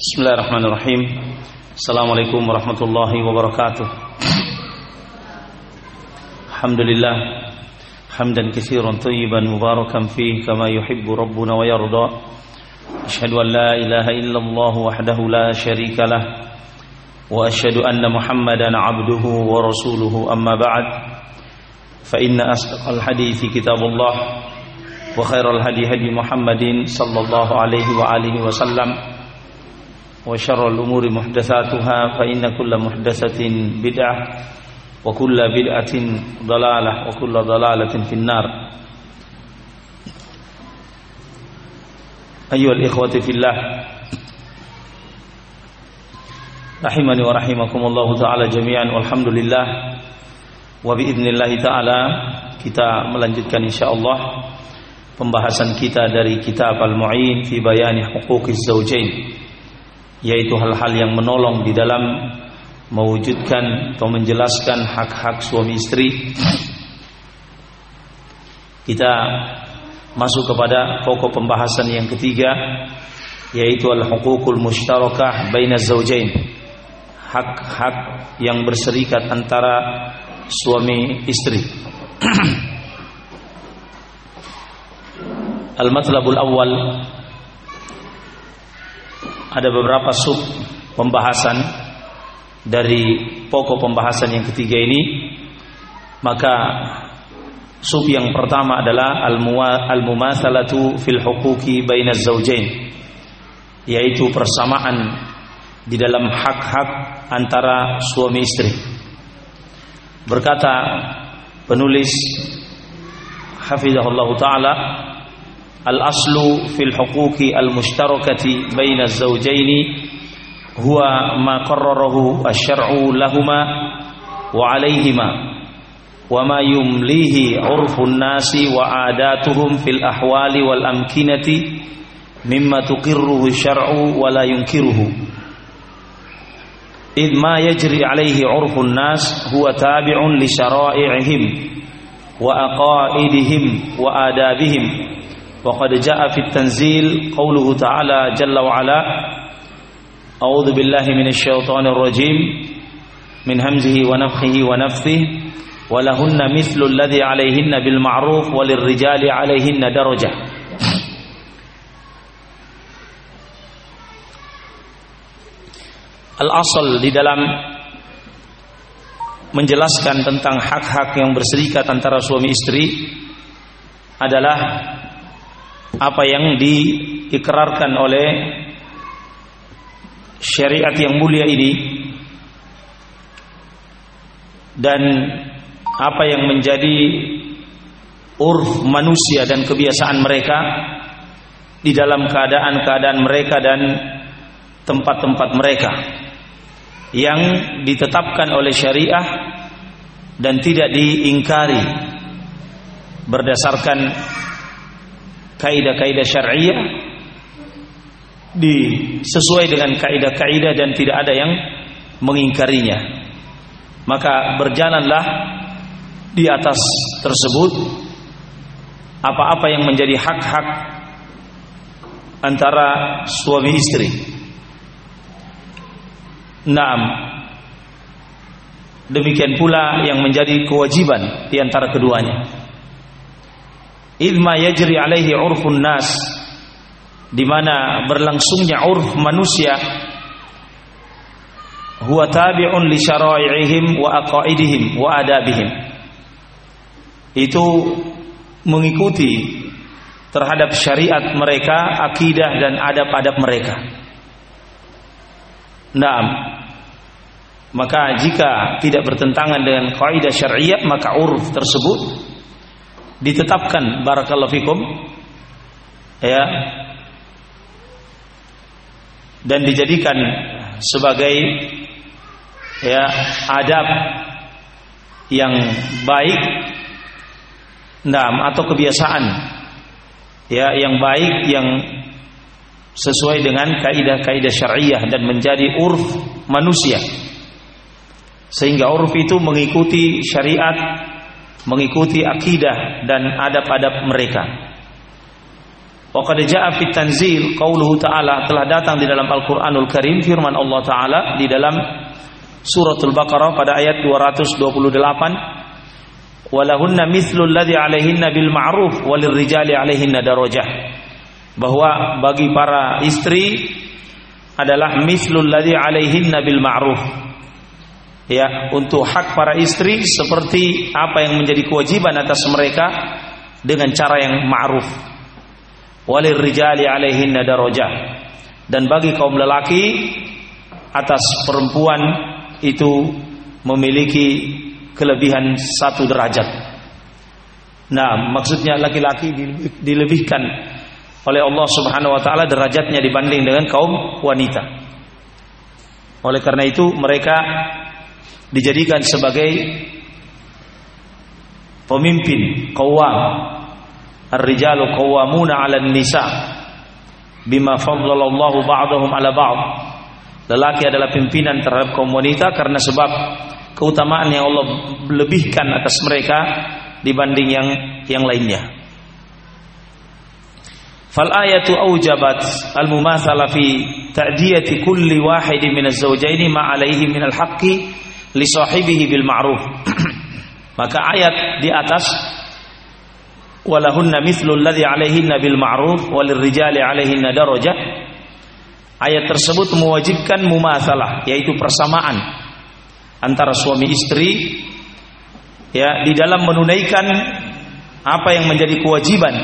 بسم الله الرحمن الرحيم السلام عليكم ورحمة الله وبركاته الحمد لله حمدا كثيرا طيبا مباركا فيه كما يحب ربنا ويرضى أشهد أن لا إله إلا الله وحده لا شريك له وأشهد أن محمدا عبده ورسوله أما بعد فإن أصدق الحديث كتاب الله وخير الهدي هدي محمد صلى الله عليه وآله وسلم وشر الأمور محدثاتها فإن كل محدثة بدعة وكل بدعة ضلالة وكل ضلالة في النار. أيها الإخوة في الله رحمني ورحمكم الله تعالى جميعا والحمد لله. وبإذن الله تعالى kita melanjutkan insyaallah pembahasan kita dari kitab Al-Mu'in fi bayani huquqiz zawjain yaitu hal-hal yang menolong di dalam mewujudkan atau menjelaskan hak-hak suami istri. Kita masuk kepada pokok pembahasan yang ketiga yaitu al-huququl mushtarakah baina zawjain. Hak-hak yang berserikat antara suami istri. Al-matlabul awal ada beberapa sub pembahasan dari pokok pembahasan yang ketiga ini. Maka sub yang pertama adalah al-mumatsalatu fil huquqi bainaz zawjain yaitu persamaan di dalam hak-hak antara suami istri. Berkata penulis hafizahullah taala Al-aslu fil huquqi al-mushtarakati baina az-zawjaini huwa ma qarrarahu asy-syar'u lahumā wa 'alayhimā wa ma yumlihi 'urfun nasi wa 'adatuhum fil ahwali wal amkinati mimma tuqirruhu asy-syar'u wa la yunkiruhu id ma yajri 'alayhi 'urfun nas وقد جاء في التنزيل قوله تعالى جل وعلا أعوذ بالله من الشيطان الرجيم من همزه ونفخه ونفثه ولهن مثل الذي عليهن بالمعروف وللرجال عليهن درجة Al-asal di dalam menjelaskan tentang hak-hak yang berserikat antara suami istri adalah apa yang diikrarkan oleh syariat yang mulia ini dan apa yang menjadi urf manusia dan kebiasaan mereka di dalam keadaan-keadaan mereka dan tempat-tempat mereka yang ditetapkan oleh syariah dan tidak diingkari berdasarkan kaidah-kaidah syariah di sesuai dengan kaidah-kaidah dan tidak ada yang mengingkarinya. Maka berjalanlah di atas tersebut apa-apa yang menjadi hak-hak antara suami istri. Naam. Demikian pula yang menjadi kewajiban di antara keduanya idma yajri alaihi urfun nas di mana berlangsungnya urf manusia huwa tabi'un li syara'i'ihim wa aqaidihim wa adabihim itu mengikuti terhadap syariat mereka, akidah dan adab-adab mereka. Naam. Maka jika tidak bertentangan dengan kaidah syariat maka urf tersebut ditetapkan barakallahu fikum ya dan dijadikan sebagai ya adab yang baik nah atau kebiasaan ya yang baik yang sesuai dengan kaidah-kaidah syariah dan menjadi urf manusia. Sehingga urf itu mengikuti syariat mengikuti akidah dan adab-adab mereka. Wa qad jaa fit tanzil qauluhu ta'ala telah datang di dalam Al-Qur'anul Karim firman Allah taala di dalam suratul Baqarah pada ayat 228 walahunna mithlu alladhi 'alaihinna bil ma'ruf walirrijali 'alaihinna darajah. Bahwa bagi para istri adalah mislul ladzi 'alaihinna bil ma'ruf ya untuk hak para istri seperti apa yang menjadi kewajiban atas mereka dengan cara yang ma'ruf walir rijali alaihinna dan bagi kaum lelaki atas perempuan itu memiliki kelebihan satu derajat. Nah, maksudnya laki-laki dilebihkan oleh Allah Subhanahu wa taala derajatnya dibanding dengan kaum wanita. Oleh karena itu mereka dijadikan sebagai pemimpin qawwam Ar-rijalu qawwamuna 'alan nisa bima faddalallahu ba'dahum 'ala ba'd. Lelaki adalah pimpinan terhadap kaum wanita karena sebab keutamaan yang Allah lebihkan atas mereka dibanding yang yang lainnya. Fal ayatu aujabat al mumathala fi ta'diyati kulli wahidin min az-zawjaini ma alayhi min al-haqqi li sahibihi bil ma'ruf. Maka ayat di atas walahunna mithlu alladhi alaihinna bil ma'ruf walirrijali alaihinna darajah ayat tersebut mewajibkan mumatsalah yaitu persamaan antara suami istri ya di dalam menunaikan apa yang menjadi kewajiban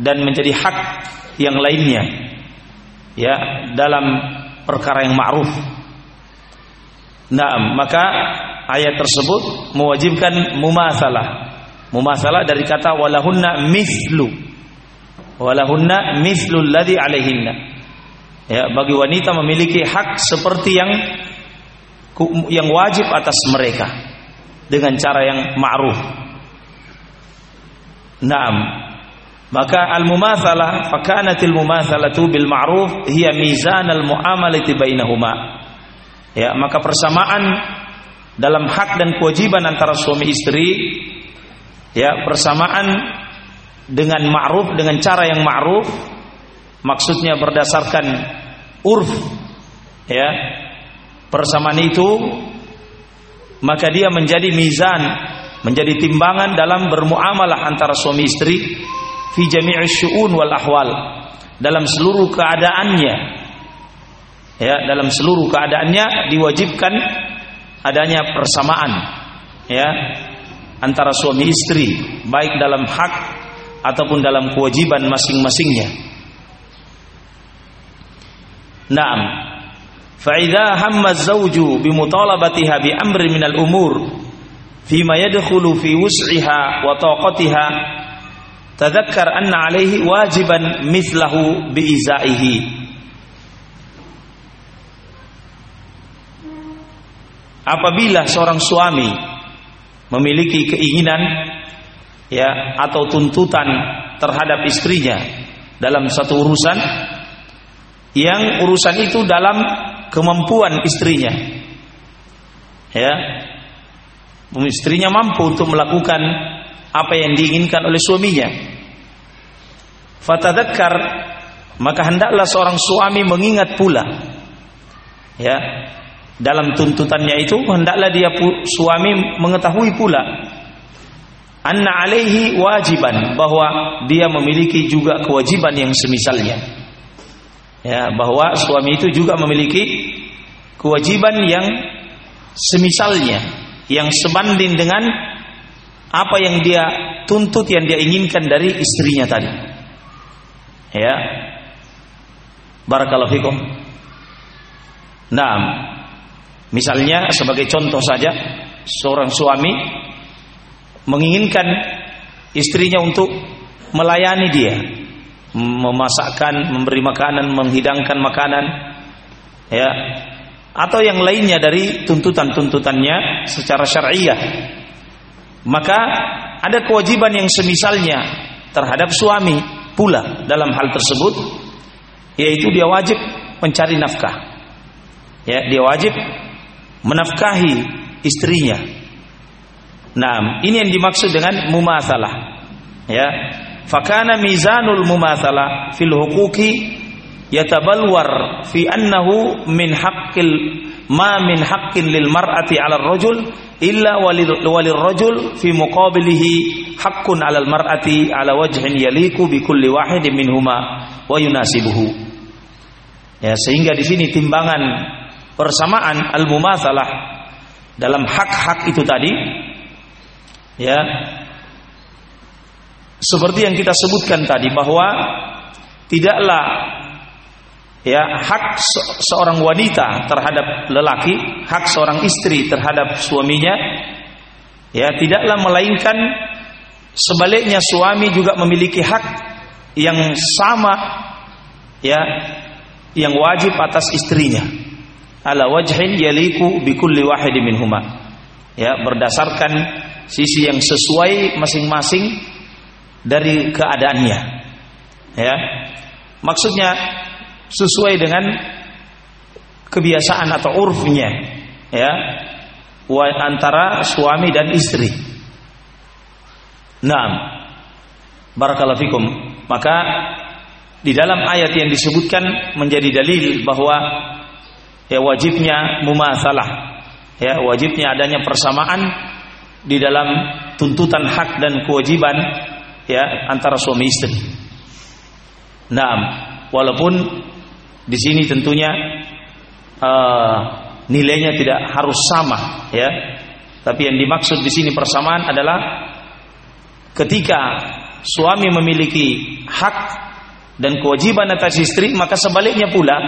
dan menjadi hak yang lainnya ya dalam perkara yang ma'ruf Nah, maka ayat tersebut mewajibkan mumatsalah Mumasalah dari kata walahunna mislu. Walahunna mislu alladhi alaihinna. Ya, bagi wanita memiliki hak seperti yang yang wajib atas mereka dengan cara yang ma'ruf. Naam. Maka al-mumatsalah fakanatil mumatsalatu bil ma'ruf hiya mizan al-muamalati bainahuma. Ya, maka persamaan dalam hak dan kewajiban antara suami istri ya persamaan dengan ma'ruf dengan cara yang ma'ruf maksudnya berdasarkan urf ya persamaan itu maka dia menjadi mizan menjadi timbangan dalam bermuamalah antara suami istri fi jami'i syu'un wal ahwal dalam seluruh keadaannya ya dalam seluruh keadaannya diwajibkan adanya persamaan ya antara suami istri baik dalam hak ataupun dalam kewajiban masing-masingnya. Naam. Fa idza hamma az-zawju bi mutalabatiha bi amrin min al-umur fima yadkhulu fi wus'iha wa taqatiha tadhakkar anna 'alaihi wajiban mithlahu bi izaihi. Apabila seorang suami memiliki keinginan ya atau tuntutan terhadap istrinya dalam satu urusan yang urusan itu dalam kemampuan istrinya ya istrinya mampu untuk melakukan apa yang diinginkan oleh suaminya. Fatadakkar maka hendaklah seorang suami mengingat pula ya dalam tuntutannya itu hendaklah dia suami mengetahui pula anna alaihi wajiban bahwa dia memiliki juga kewajiban yang semisalnya. Ya bahwa suami itu juga memiliki kewajiban yang semisalnya yang sebanding dengan apa yang dia tuntut yang dia inginkan dari istrinya tadi. Ya. Barakallahu fikum. Naam Misalnya sebagai contoh saja seorang suami menginginkan istrinya untuk melayani dia, memasakkan, memberi makanan, menghidangkan makanan, ya, atau yang lainnya dari tuntutan-tuntutannya secara syariah. Maka ada kewajiban yang semisalnya terhadap suami pula dalam hal tersebut, yaitu dia wajib mencari nafkah. Ya, dia wajib menafkahi istrinya. Nah, ini yang dimaksud dengan mumasalah. Ya. fakana mizanul mumathala fil huquqi yatabalwar fi annahu min haqqil ma min haqqin lil mar'ati 'ala ar-rajul illa walil rajul fi muqabilihi haqqun 'ala al-mar'ati 'ala wajhin yaliku bi kulli wahidin minhuma wa yunasibuhu ya sehingga di sini timbangan persamaan al-mumatsalah dalam hak-hak itu tadi ya seperti yang kita sebutkan tadi bahwa tidaklah ya hak se seorang wanita terhadap lelaki, hak seorang istri terhadap suaminya ya tidaklah melainkan sebaliknya suami juga memiliki hak yang sama ya yang wajib atas istrinya ala wajhin yaliku bi kulli wahidin minhuma ya berdasarkan sisi yang sesuai masing-masing dari keadaannya ya maksudnya sesuai dengan kebiasaan atau urfnya ya antara suami dan istri. Naam. Barakallahu fikum. Maka di dalam ayat yang disebutkan menjadi dalil bahwa ya wajibnya mumasalah. Ya, wajibnya adanya persamaan di dalam tuntutan hak dan kewajiban ya antara suami istri. Naam, walaupun di sini tentunya uh, nilainya tidak harus sama, ya. Tapi yang dimaksud di sini persamaan adalah ketika suami memiliki hak dan kewajiban atas istri, maka sebaliknya pula,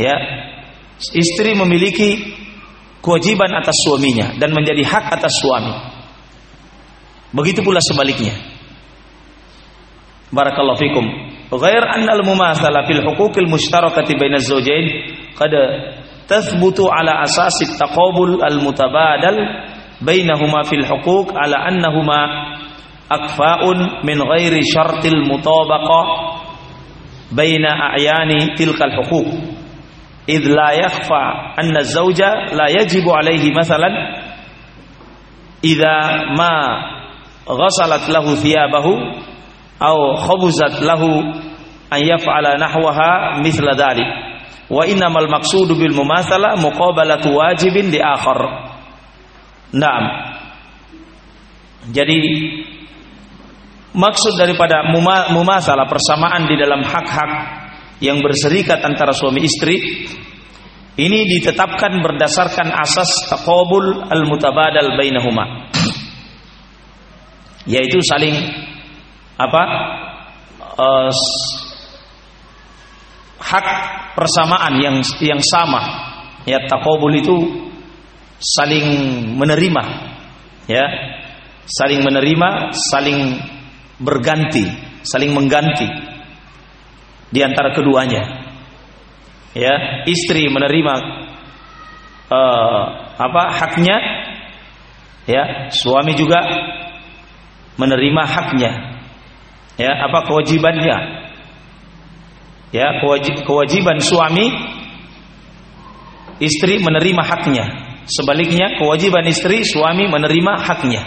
ya, Istri memiliki kewajiban atas suaminya dan menjadi hak atas suami. Begitu pula sebaliknya. Barakallahu fikum. Ghair anna al-mumathala fil huquqil mushtarakati baina az-zawjain qad tathbutu ala asas taqabul al-mutabadal bainahuma fil huquq ala annahuma akfa'un min ghairi syartil mutabaqah baina a'yani tilkal huquq idh la yakhfa anna zawja la yajibu alaihi masalan idha ma ghasalat lahu thiyabahu aw khubuzat lahu an yaf'ala nahwaha mithla dhalik wa innamal maqsudu bil mumathala muqabalatu wajibin di akhar Naam. Jadi maksud daripada mumasalah persamaan di dalam hak-hak yang berserikat antara suami istri ini ditetapkan berdasarkan asas taqabul al-mutabadal bainahuma. Yaitu saling apa uh, hak persamaan yang yang sama. Ya takobul itu saling menerima ya. Saling menerima saling berganti saling mengganti di antara keduanya. Ya istri menerima uh, apa haknya. Ya suami juga menerima haknya. Ya apa kewajibannya? Ya kewajiban suami istri menerima haknya. Sebaliknya kewajiban istri suami menerima haknya.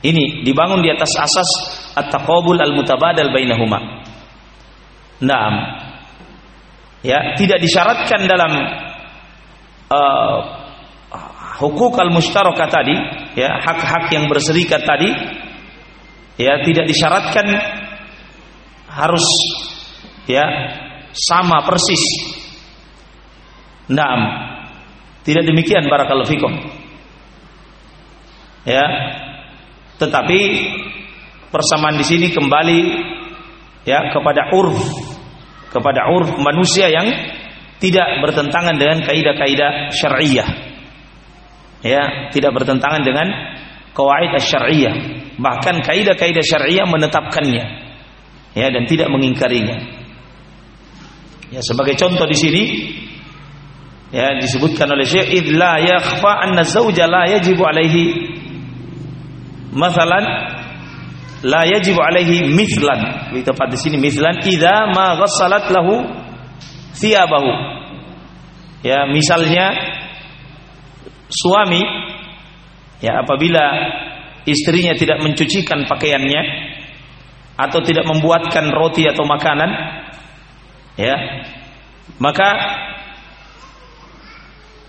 Ini dibangun di atas asas at-taqabul al-mutabadal bainahuma Naam ya tidak disyaratkan dalam uh, hukuk al-mustarakah tadi ya hak-hak yang berserikat tadi ya tidak disyaratkan harus ya sama persis. Naam. Tidak demikian barakallahu fikum. Ya. Tetapi persamaan di sini kembali ya kepada urf kepada urf manusia yang tidak bertentangan dengan kaidah-kaidah syariah. Ya, tidak bertentangan dengan kawaid syariah bahkan kaidah-kaidah syariah menetapkannya. Ya dan tidak mengingkarinya. Ya sebagai contoh di sini ya disebutkan oleh Syekh id la yakhfa anna zawja la yajibu alaihi. Masalan la yajibu alaihi mithlan. Di tempat di sini mithlan idza ma ghassalat lahu thiyabahu. Ya misalnya suami ya apabila istrinya tidak mencucikan pakaiannya atau tidak membuatkan roti atau makanan ya maka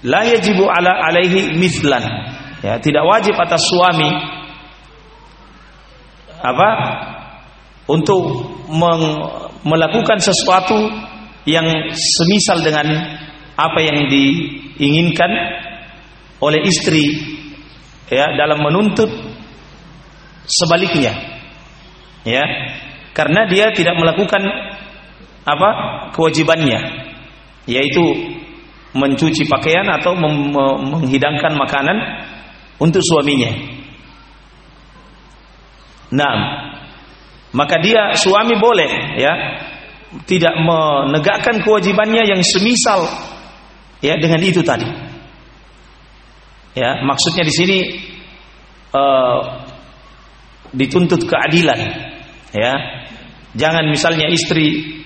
la yajibu ala alaihi mislan ya tidak wajib atas suami apa? Untuk melakukan sesuatu yang semisal dengan apa yang diinginkan oleh istri ya dalam menuntut sebaliknya ya. Karena dia tidak melakukan apa? Kewajibannya yaitu mencuci pakaian atau menghidangkan makanan untuk suaminya. Nah, maka dia suami boleh ya tidak menegakkan kewajibannya yang semisal ya dengan itu tadi. Ya, maksudnya di sini uh, dituntut keadilan. Ya. Jangan misalnya istri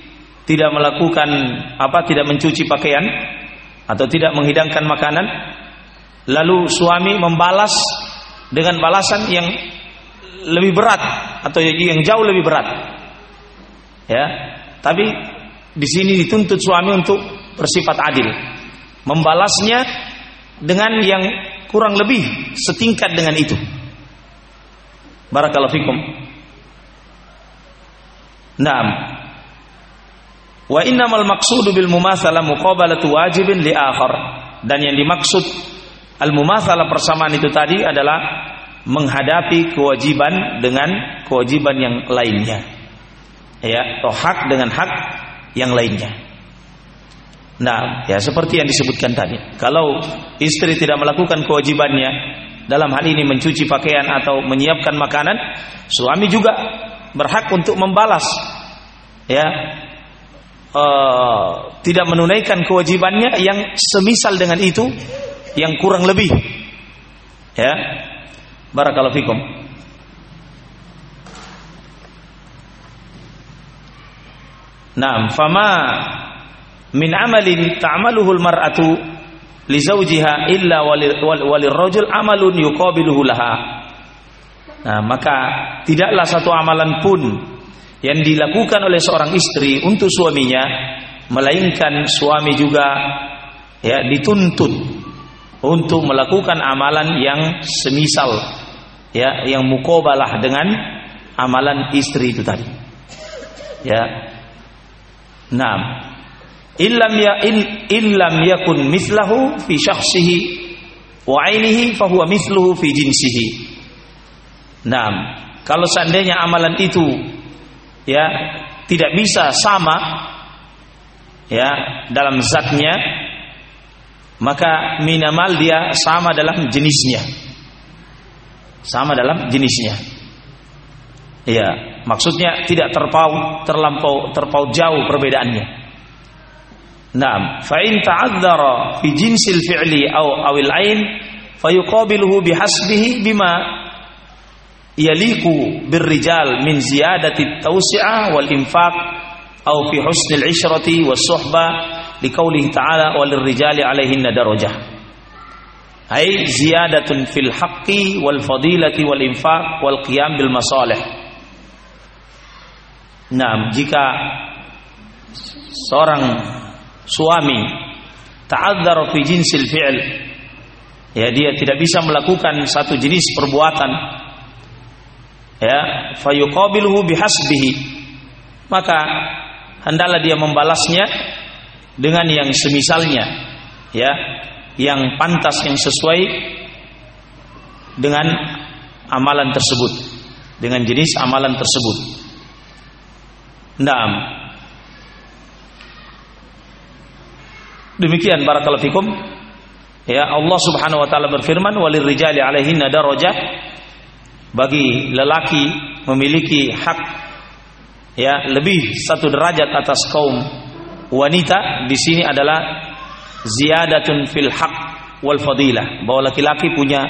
tidak melakukan apa tidak mencuci pakaian atau tidak menghidangkan makanan lalu suami membalas dengan balasan yang lebih berat atau yang jauh lebih berat. Ya. Tapi di sini dituntut suami untuk bersifat adil. Membalasnya dengan yang kurang lebih setingkat dengan itu. Barakallahu fikum. Naam. Wa innamal maqsudu bil mumatsalah muqabalatu wajibin li akhar. Dan yang dimaksud al mumatsalah persamaan itu tadi adalah menghadapi kewajiban dengan kewajiban yang lainnya. Ya, atau hak dengan hak yang lainnya. Nah, ya seperti yang disebutkan tadi. Kalau istri tidak melakukan kewajibannya dalam hal ini mencuci pakaian atau menyiapkan makanan, suami juga berhak untuk membalas. Ya, uh, tidak menunaikan kewajibannya yang semisal dengan itu, yang kurang lebih. Ya, Barakallahu fikum. Naam, fama min amalin ta'maluhu al-mar'atu li zawjiha illa walil rajul amalun yuqabiluhu laha. Nah, maka tidaklah satu amalan pun yang dilakukan oleh seorang istri untuk suaminya melainkan suami juga ya dituntut untuk melakukan amalan yang semisal ya yang mukobalah dengan amalan istri itu tadi. Ya. Enam illam ya in, illam yakun mislahu fi syakhsihi wa ainihi fahuwa misluhu fi jinsihi. Enam kalau seandainya amalan itu ya tidak bisa sama ya dalam zatnya maka minimal dia sama dalam jenisnya sama dalam jenisnya. Iya, maksudnya tidak terpaut terlampau terpaut jauh perbedaannya. Naam, fa in ta'adzara fi jinsil fi'li aw awil ain fayuqabiluhu bihasbihi bima yaliku birrijal min ziyadati tawsi'ah wal infaq aw fi husnil ishrati was suhbah liqaulihi ta'ala walirrijali 'alaihinna darajah Hai ziyadatun fil haqqi wal fadilati wal infaq wal qiyam bil masalih. Nah, jika seorang suami ta'adzar fi jinsil fi'l ya dia tidak bisa melakukan satu jenis perbuatan ya fayuqabiluhu bihasbihi maka hendaklah dia membalasnya dengan yang semisalnya ya yang pantas yang sesuai dengan amalan tersebut dengan jenis amalan tersebut. Naam. Demikian barakallahu fikum. Ya Allah Subhanahu wa taala berfirman walir rijali alaihin darajah bagi lelaki memiliki hak ya lebih satu derajat atas kaum wanita di sini adalah ziyadatun fil haq wal fadilah bahwa laki-laki punya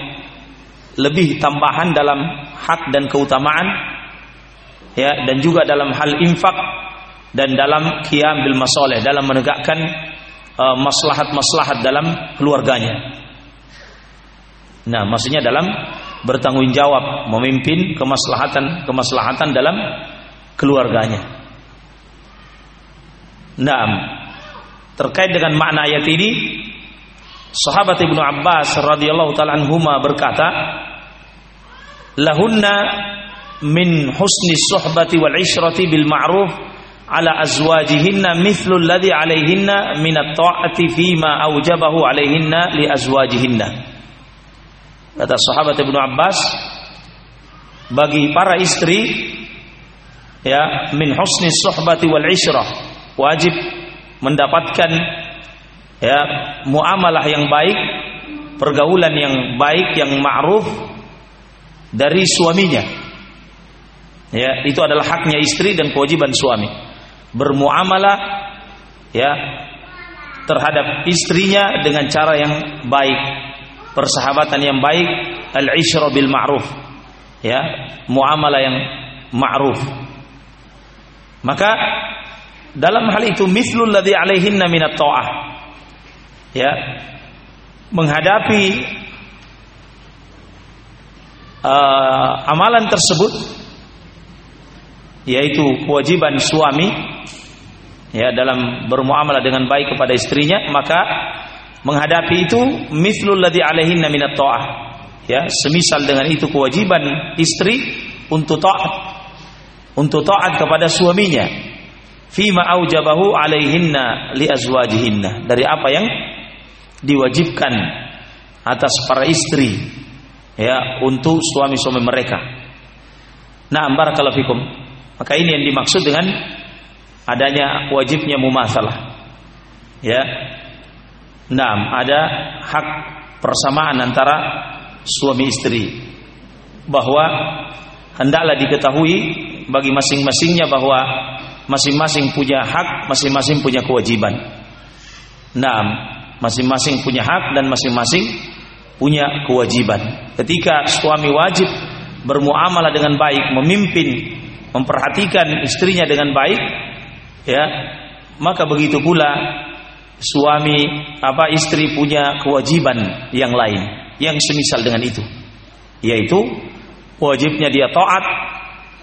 lebih tambahan dalam hak dan keutamaan ya dan juga dalam hal infak dan dalam qiyam bil masalih dalam menegakkan uh, maslahat-maslahat dalam keluarganya. Nah, maksudnya dalam bertanggung jawab memimpin kemaslahatan-kemaslahatan dalam keluarganya. Naam. Terkait dengan makna ayat ini, sahabat Ibnu Abbas radhiyallahu taala anhuma berkata, "Lahunna min husni suhbati wal ishrati bil ma'ruf ala azwajihinna mithlu alladhi alaihinna min at-ta'ati fima aujabahu alaihinna li azwajihinna." Kata sahabat Ibnu Abbas, bagi para istri ya min husni suhbati wal ishrah wajib mendapatkan ya muamalah yang baik pergaulan yang baik yang ma'ruf dari suaminya. Ya itu adalah haknya istri dan kewajiban suami. Bermuamalah ya terhadap istrinya dengan cara yang baik persahabatan yang baik al-ishra bil ma'ruf ya muamalah yang ma'ruf. Maka dalam hal itu mislul ladzi alaihinna minat ta'ah. Ya. Menghadapi uh, amalan tersebut yaitu kewajiban suami ya dalam bermuamalah dengan baik kepada istrinya maka menghadapi itu mislul ladzi alaihinna minat ta'ah ya semisal dengan itu kewajiban istri untuk taat untuk taat kepada suaminya fima aujabahu alaihinna li azwajihinna dari apa yang diwajibkan atas para istri ya untuk suami-suami mereka. Nah, barakallahu fikum. Maka ini yang dimaksud dengan adanya wajibnya mumasalah. Ya. Nah, ada hak persamaan antara suami istri bahwa hendaklah diketahui bagi masing-masingnya bahwa masing-masing punya hak, masing-masing punya kewajiban. Nah, masing-masing punya hak dan masing-masing punya kewajiban. Ketika suami wajib bermuamalah dengan baik, memimpin, memperhatikan istrinya dengan baik, ya, maka begitu pula suami apa istri punya kewajiban yang lain yang semisal dengan itu, yaitu wajibnya dia taat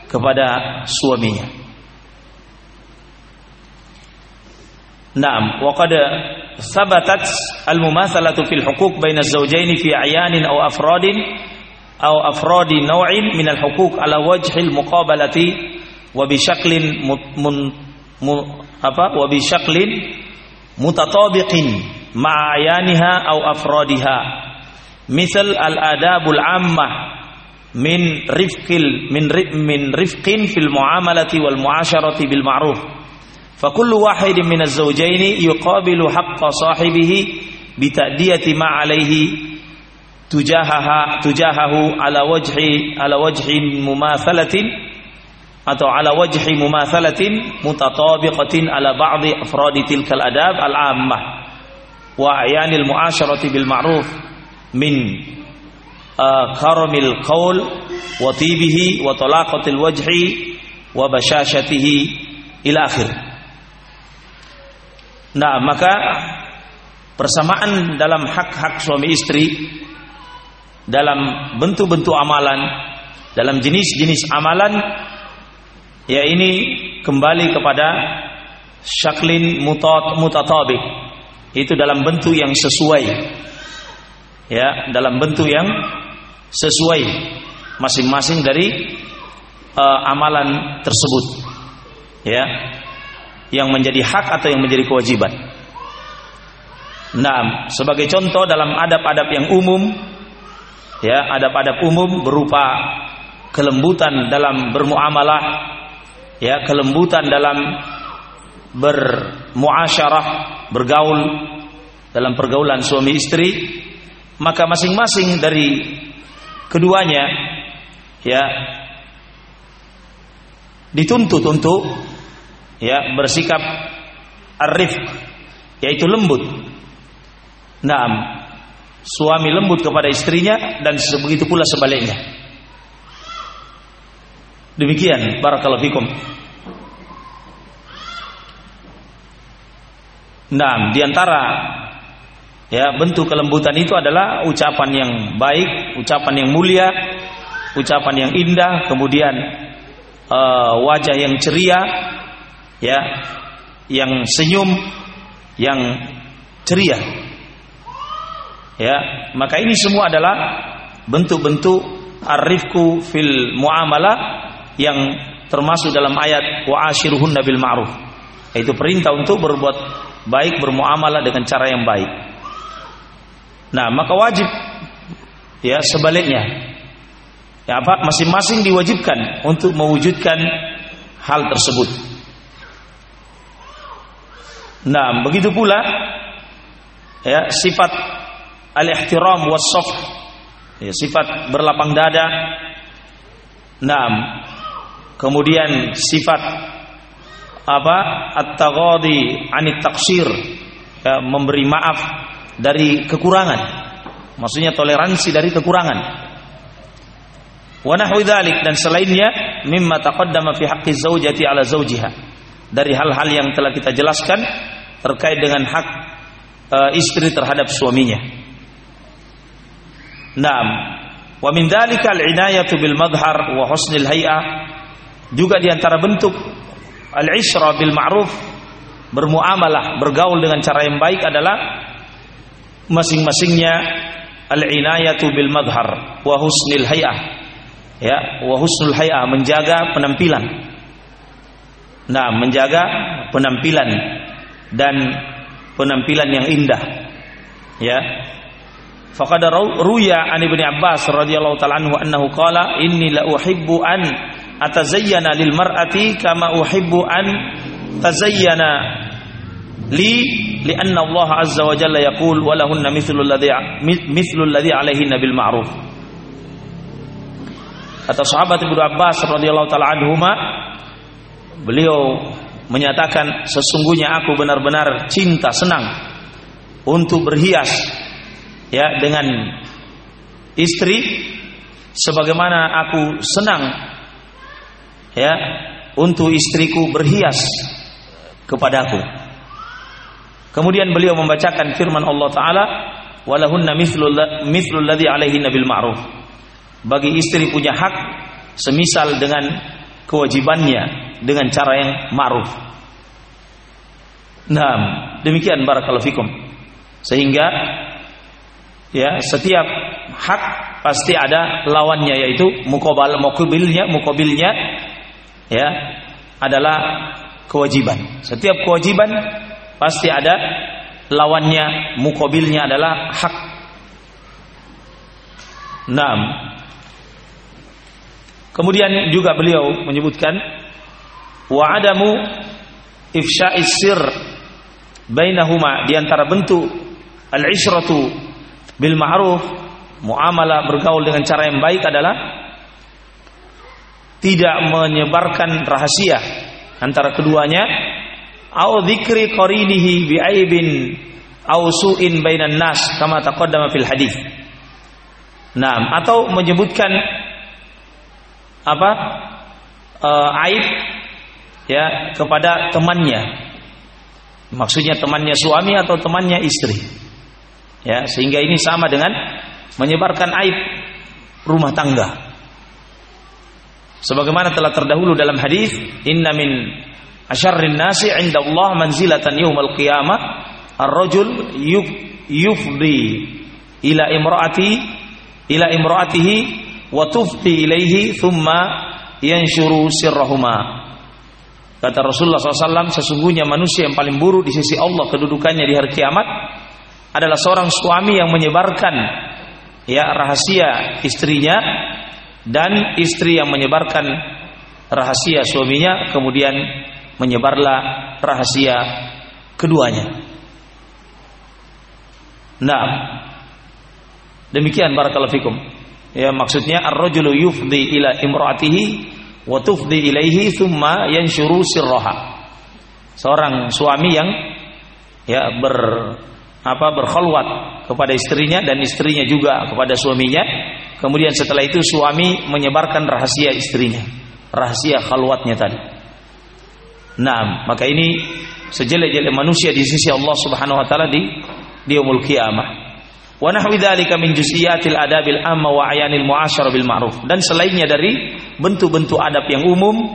kepada suaminya. Naam, wa qad thabatat al-mumathalatu fil huquq baina az-zawjayn fi ayanin aw afradin aw afradi naw'in min al-huquq ala wajhi al-muqabalati wa bi shaklin mun, mu, apa wa bi shaklin mutatabiqin ma'ayaniha aw afradiha misal al-adabul ammah min rifqil min min rifqin fil muamalati wal muasyarati bil ma'ruf fa kullu wahidin min az-zawjaini yuqabilu haqqa sahibihi bi ta'diyati ma alayhi tujahaha tujahahu ala wajhi ala wajhi mumathalatin atau ala wajhi mumathalatin mutatabiqatin ala ba'dhi afradi tilkal adab al-ammah wa Nah, maka persamaan dalam hak-hak suami istri dalam bentuk-bentuk amalan, dalam jenis-jenis amalan ya ini kembali kepada syaklin mutat mutatabiq. Itu dalam bentuk yang sesuai. Ya, dalam bentuk yang sesuai masing-masing dari uh, amalan tersebut ya yang menjadi hak atau yang menjadi kewajiban. Nah, sebagai contoh dalam adab-adab yang umum ya, adab-adab umum berupa kelembutan dalam bermuamalah ya, kelembutan dalam bermuasyarah, bergaul dalam pergaulan suami istri, maka masing-masing dari keduanya ya dituntut untuk ya bersikap arif yaitu lembut. Nah, suami lembut kepada istrinya dan begitu pula sebaliknya. Demikian barakallahu fikum. Nah, di antara Ya, bentuk kelembutan itu adalah ucapan yang baik, ucapan yang mulia, ucapan yang indah, kemudian uh, wajah yang ceria ya yang senyum yang ceria. Ya maka ini semua adalah bentuk-bentuk arifku fil muamalah yang termasuk dalam ayat wa ashiruhunna bil ma'ruf. Yaitu perintah untuk berbuat baik bermuamalah dengan cara yang baik. Nah maka wajib. Ya sebaliknya. Ya apa? Masing-masing diwajibkan untuk mewujudkan hal tersebut nah begitu pula ya sifat al-ihtiram was ya, sifat berlapang dada. Nah kemudian sifat apa? At-taghadi anit taksir ya, memberi maaf dari kekurangan. Maksudnya toleransi dari kekurangan. Wa nahwi dan selainnya mimma taqaddama fi haqqi zaujati ala zaujiha dari hal-hal yang telah kita jelaskan terkait dengan hak uh, istri terhadap suaminya. Naam. Wa min dzalika al-inayatu bil madhar wa husnil hay'ah juga di antara bentuk al-ishra bil ma'ruf bermuamalah, bergaul dengan cara yang baik adalah masing-masingnya al-inayatu bil madhar wa husnil hay'ah. Ya, wa husnul hay'ah menjaga penampilan. Nah, menjaga penampilan dan penampilan yang indah. Ya. Faqad ruya an Ibnu Abbas radhiyallahu taala anhu annahu qala inni la uhibbu an atazayyana lil mar'ati kama uhibbu an tazayyana li lianna Allah azza wa jalla yaqul wa lahunna mithlu alladhi mithlu alladhi alaihinna bil ma'ruf. Kata sahabat Ibnu Abbas radhiyallahu taala anhuma beliau menyatakan sesungguhnya aku benar-benar cinta senang untuk berhias ya dengan istri sebagaimana aku senang ya untuk istriku berhias kepadaku. Kemudian beliau membacakan firman Allah taala walahunna mithlul ladzi alaihi nabil ma'ruf. Bagi istri punya hak semisal dengan kewajibannya dengan cara yang ma'ruf. Nah, demikian barakallahu fikum. Sehingga ya setiap hak pasti ada lawannya yaitu mukobal mukobilnya mukobilnya ya adalah kewajiban. Setiap kewajiban pasti ada lawannya mukobilnya adalah hak. Nah, kemudian juga beliau menyebutkan wa adamu ifsya'is sir bainahuma di antara bentuk al-isyratu bil ma'ruf muamalah bergaul dengan cara yang baik adalah tidak menyebarkan rahasia antara keduanya au dzikri qarinihi bi aibin au su'in bainan nas kama taqaddama fil hadis. Nah, atau menyebutkan apa? Uh, aib ya kepada temannya. Maksudnya temannya suami atau temannya istri. Ya, sehingga ini sama dengan menyebarkan aib rumah tangga. Sebagaimana telah terdahulu dalam hadis, inna min asyarrin nasi 'inda Allah manzilatan yaumil qiyamah ar-rajul yufdi ila imraati ila imraatihi wa tufti ilaihi thumma yanshuru sirrahuma Kata Rasulullah SAW, sesungguhnya manusia yang paling buruk di sisi Allah kedudukannya di hari kiamat adalah seorang suami yang menyebarkan ya rahasia istrinya dan istri yang menyebarkan rahasia suaminya kemudian menyebarlah rahasia keduanya. Nah, demikian barakallahu fikum. Ya maksudnya ar-rajulu yufdi ila imraatihi wa tufdi ilaihi thumma yanshuru sirraha. Seorang suami yang ya ber apa berkhalwat kepada istrinya dan istrinya juga kepada suaminya. Kemudian setelah itu suami menyebarkan rahasia istrinya, rahasia khalwatnya tadi. Nah, maka ini sejelek-jelek manusia di sisi Allah Subhanahu wa taala di di yaumul qiyamah. Wa min adabil amma wa ayanil muasyarah bil ma'ruf. Dan selainnya dari bentuk-bentuk adab yang umum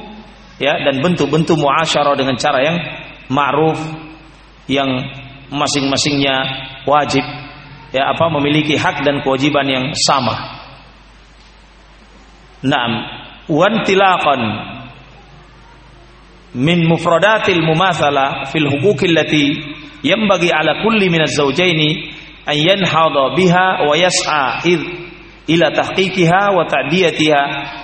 ya dan bentuk-bentuk muasyarah dengan cara yang ma'ruf yang masing-masingnya wajib ya apa memiliki hak dan kewajiban yang sama. Naam, wantilaqan min mufradatil mumathala fil huquqi allati yanbaghi ala kulli min az-zawjaini an yanhadha biha wa yas'a id ila tahqiqiha wa ta'diyatiha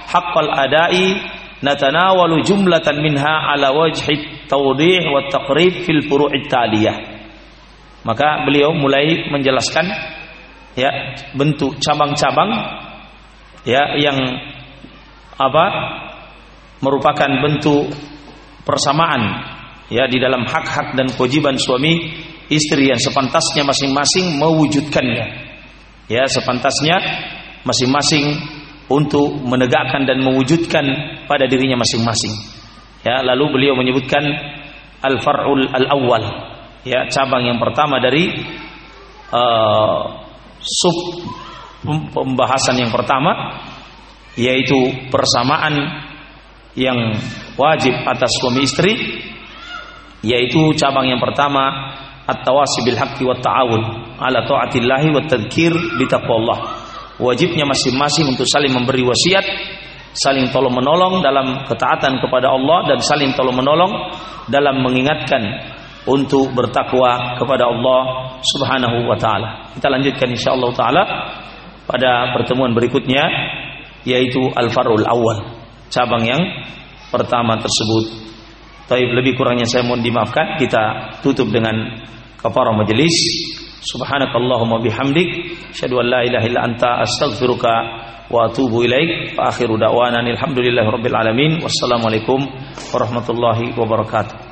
haqqal ada'i natanawalu jumlatan minha ala wajhi tawdih wa taqrib fil furu'it taliyah. Maka beliau mulai menjelaskan ya bentuk cabang-cabang ya yang apa merupakan bentuk persamaan ya di dalam hak-hak dan kewajiban suami istri yang sepantasnya masing-masing mewujudkannya. Ya, sepantasnya masing-masing untuk menegakkan dan mewujudkan pada dirinya masing-masing. Ya, lalu beliau menyebutkan al-far'ul al-awwal, ya, cabang yang pertama dari uh, sub pembahasan yang pertama yaitu persamaan yang wajib atas suami istri yaitu cabang yang pertama at-tawasi bil haqqi wat ta'awun ala taatillahi wat tadhkir bi taqwallah. Wajibnya masing-masing untuk saling memberi wasiat, saling tolong menolong dalam ketaatan kepada Allah dan saling tolong menolong dalam mengingatkan untuk bertakwa kepada Allah Subhanahu wa taala. Kita lanjutkan insyaallah taala pada pertemuan berikutnya yaitu al-farul awal, cabang yang pertama tersebut. Tapi lebih kurangnya saya mohon dimaafkan. Kita tutup dengan kafarah majelis. Subhanakallahumma bihamdik, asyhadu an la ilaha illa anta astaghfiruka wa atubu ilaik. Akhiru da'wana alhamdulillahi rabbil alamin. Wassalamualaikum warahmatullahi wabarakatuh.